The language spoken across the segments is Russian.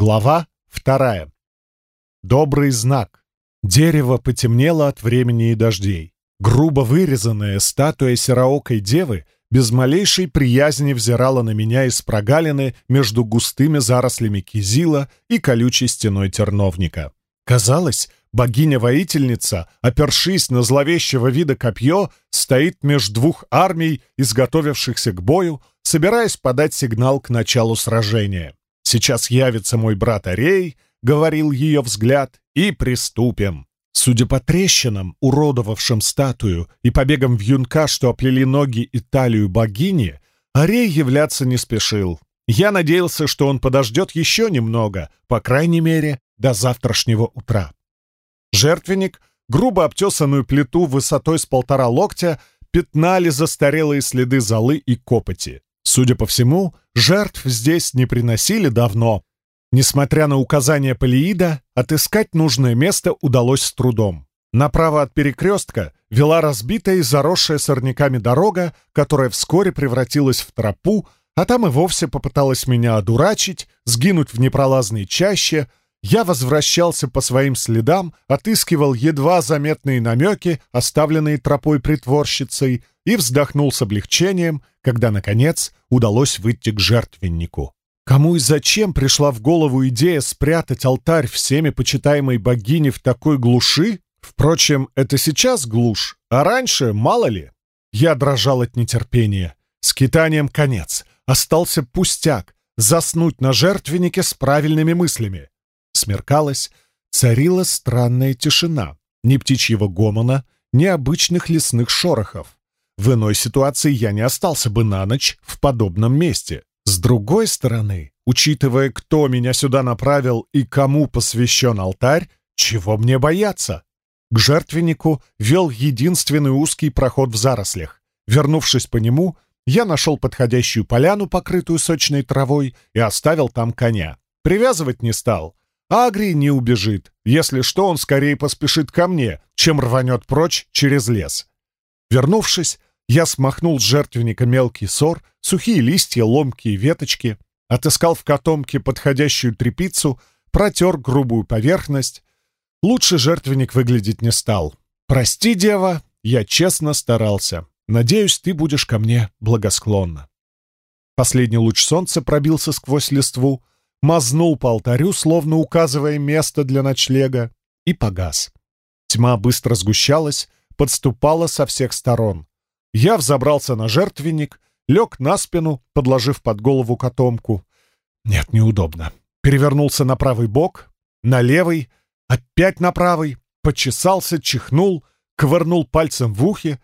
Глава вторая. Добрый знак. Дерево потемнело от времени и дождей. Грубо вырезанная статуя сероокой девы без малейшей приязни взирала на меня из прогалины между густыми зарослями кизила и колючей стеной терновника. Казалось, богиня-воительница, опершись на зловещего вида копье, стоит между двух армий, изготовившихся к бою, собираясь подать сигнал к началу сражения. «Сейчас явится мой брат Арей», — говорил ее взгляд, — «и приступим». Судя по трещинам, уродовавшим статую, и побегам вьюнка, что оплели ноги и талию богини, Арей являться не спешил. Я надеялся, что он подождет еще немного, по крайней мере, до завтрашнего утра. Жертвенник, грубо обтесанную плиту высотой с полтора локтя, пятнали застарелые следы золы и копоти. Судя по всему, жертв здесь не приносили давно. Несмотря на указания Полиида, отыскать нужное место удалось с трудом. Направо от перекрестка вела разбитая и заросшая сорняками дорога, которая вскоре превратилась в тропу, а там и вовсе попыталась меня одурачить, сгинуть в непролазной чаще. Я возвращался по своим следам, отыскивал едва заметные намеки, оставленные тропой притворщицей, и вздохнул с облегчением, когда, наконец, удалось выйти к жертвеннику. Кому и зачем пришла в голову идея спрятать алтарь всеми почитаемой богини в такой глуши? Впрочем, это сейчас глушь, а раньше, мало ли. Я дрожал от нетерпения. С китанием конец. Остался пустяк. Заснуть на жертвеннике с правильными мыслями. Смеркалось. Царила странная тишина. Ни птичьего гомона, ни обычных лесных шорохов. В иной ситуации я не остался бы на ночь в подобном месте. С другой стороны, учитывая, кто меня сюда направил и кому посвящен алтарь, чего мне бояться? К жертвеннику вел единственный узкий проход в зарослях. Вернувшись по нему, я нашел подходящую поляну, покрытую сочной травой, и оставил там коня. Привязывать не стал. Агрий не убежит. Если что, он скорее поспешит ко мне, чем рванет прочь через лес. Вернувшись, я смахнул с жертвенника мелкий сор, сухие листья, ломкие веточки, отыскал в котомке подходящую трепицу, протер грубую поверхность. Лучше жертвенник выглядеть не стал. «Прости, дева, я честно старался. Надеюсь, ты будешь ко мне благосклонна». Последний луч солнца пробился сквозь листву, мазнул по алтарю, словно указывая место для ночлега, и погас. Тьма быстро сгущалась, подступала со всех сторон. Я взобрался на жертвенник, лег на спину, подложив под голову котомку. Нет, неудобно. Перевернулся на правый бок, на левый, опять на правый, почесался, чихнул, ковырнул пальцем в ухе.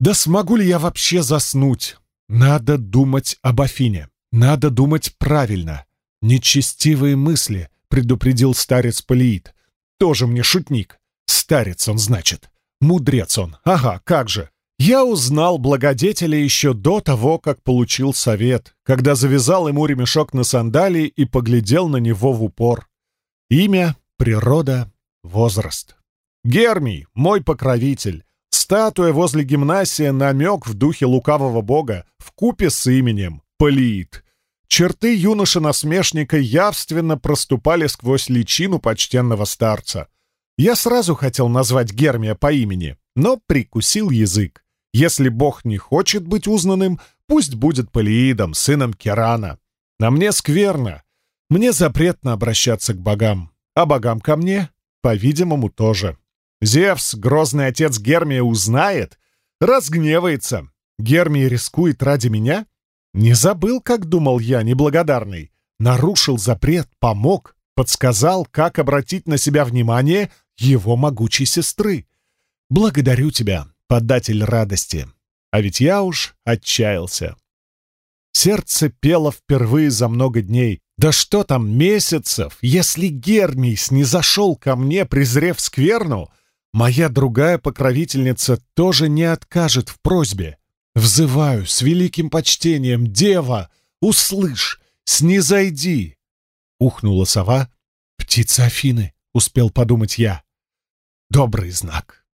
Да смогу ли я вообще заснуть? Надо думать об Афине. Надо думать правильно. Нечестивые мысли, предупредил старец Полиит. Тоже мне шутник. Старец он, значит. Мудрец он. Ага, как же. Я узнал благодетеля еще до того, как получил совет, когда завязал ему ремешок на сандалии и поглядел на него в упор. Имя, природа, возраст. Гермий, мой покровитель. Статуя возле гимнасия — намек в духе лукавого бога, в купе с именем — Полиит. Черты юноши-насмешника явственно проступали сквозь личину почтенного старца. Я сразу хотел назвать Гермия по имени, но прикусил язык. Если бог не хочет быть узнанным, пусть будет Полиидом, сыном Керана. На мне скверно. Мне запретно обращаться к богам. А богам ко мне, по-видимому, тоже. Зевс, грозный отец Гермия, узнает, разгневается. Гермий рискует ради меня? Не забыл, как думал я, неблагодарный. Нарушил запрет, помог, подсказал, как обратить на себя внимание его могучей сестры. Благодарю тебя, податель радости. А ведь я уж отчаялся. Сердце пело впервые за много дней. Да что там, месяцев! Если Гермий снизошел ко мне, презрев скверну, моя другая покровительница тоже не откажет в просьбе. Взываю с великим почтением, дева, услышь, снизойди. Ухнула сова. Птица Афины, успел подумать я. Добрый знак.